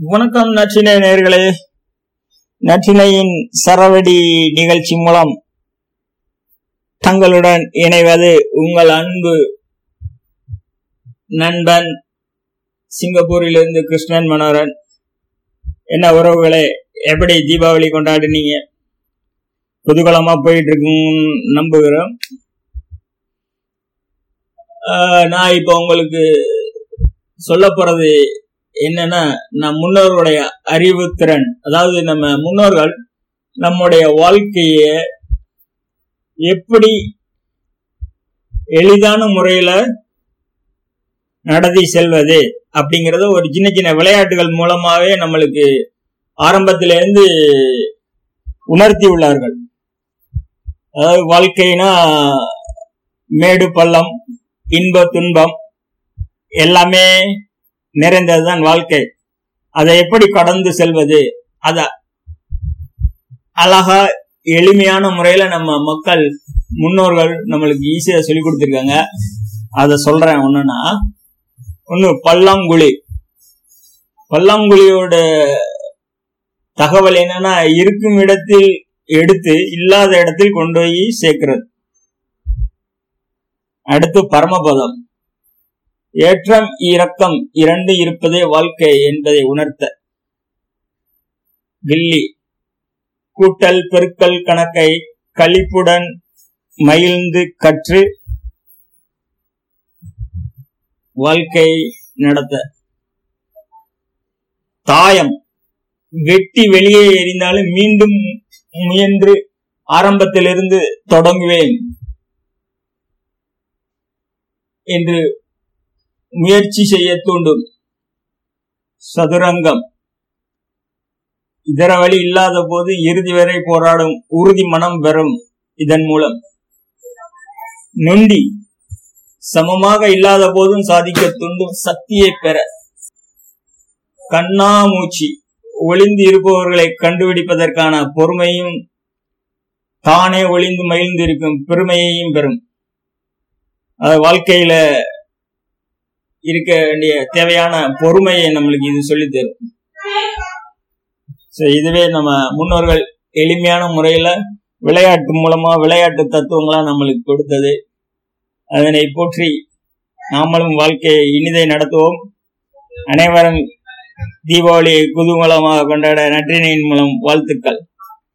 வணக்கம் நற்றினை நேர்களே. நற்றினையின் சரவடி நிகழ்ச்சி மூலம் தங்களுடன் இணைவது உங்கள் அன்பு நண்பன் சிங்கப்பூரிலிருந்து கிருஷ்ணன் மனோரன் என்ன உறவுகளே எப்படி தீபாவளி கொண்டாடுனீங்க? புதுகலமா போயிட்டு இருக்குன்னு நம்புகிறோம். ஆஹ் நான் இப்போ உங்களுக்கு சொல்ல போறது என்னன்னா நம் முன்னோர்களுடைய அறிவுத்திறன் அதாவது நம்ம முன்னோர்கள் நம்முடைய வாழ்க்கைய எப்படி எளிதான முறையில நடத்தி செல்வது அப்படிங்கறத ஒரு சின்ன சின்ன விளையாட்டுகள் மூலமாவே நம்மளுக்கு ஆரம்பத்திலிருந்து உணர்த்தி உள்ளார்கள். அதாவது வாழ்க்கைனா மேடு பள்ளம் இன்ப துன்பம் எல்லாமே நிறைந்ததுதான் வாழ்க்கை. அதை எப்படி கடந்து செல்வது? அத அழகா எளிமையான முறையில நம்ம மக்கள் முன்னோர்கள் நம்மளுக்கு ஈஸியா சொல்லி கொடுத்துருக்காங்க. அத சொல்றேன் ஒண்ணுன்னா ஒண்ணு பல்லாங்குழி. பல்லாங்குழியோட தகவல் என்னன்னா இருக்கும் இடத்தில் எடுத்து இல்லாத இடத்தில் கொண்டு போய் சேர்க்கிறது. அடுத்து பரமபதம். ஏற்றம் இரக்கம் இரண்டு இருப்பதே வாழ்க்கை என்பதை உணர்த்த. வில்லி கூட்டல் பெருக்கல் கணக்கை கழிப்புடன் மகிழ்ந்து கற்று வாழ்க்கை நடத்த. தாயம். வெட்டி வெளியே எறிந்தாலும் மீண்டும் முயன்று ஆரம்பத்திலிருந்து தொடங்குவேன். என்று முயற்சி செய்ய தூண்டும். சதுரங்கம். இதர வழி இல்லாத போது இறுதி வரை போராடும் உறுதி மனம் பெறும் இதன் மூலம். நொண்டி. சமமாக இல்லாத போதும் சாதிக்க தூண்டும் சக்தியை பெற. கண்ணாமூச்சி. ஒளிந்து இருப்பவர்களை கண்டுபிடிப்பதற்கான பொறுமையும் தானே ஒளிந்து மகிழ்ந்து இருக்கும் பெருமையையும் பெறும். வாழ்க்கையில இருக்க வேண்டிய தேவையான பொறுமையை நம்மளுக்கு இது சொல்லி தரும். இதுவே நம்ம முன்னோர்கள் எளிமையான முறையில விளையாட்டு மூலமா விளையாட்டு தத்துவங்களா நம்மளுக்கு கொடுத்தது. அதனை போற்றி நாமளும் வாழ்க்கையை இனிதை நடத்துவோம். அனைவரும் தீபாவளியை குதூகலமாக கொண்டாட நற்றினையின் மூலம் வாழ்த்துக்கள்.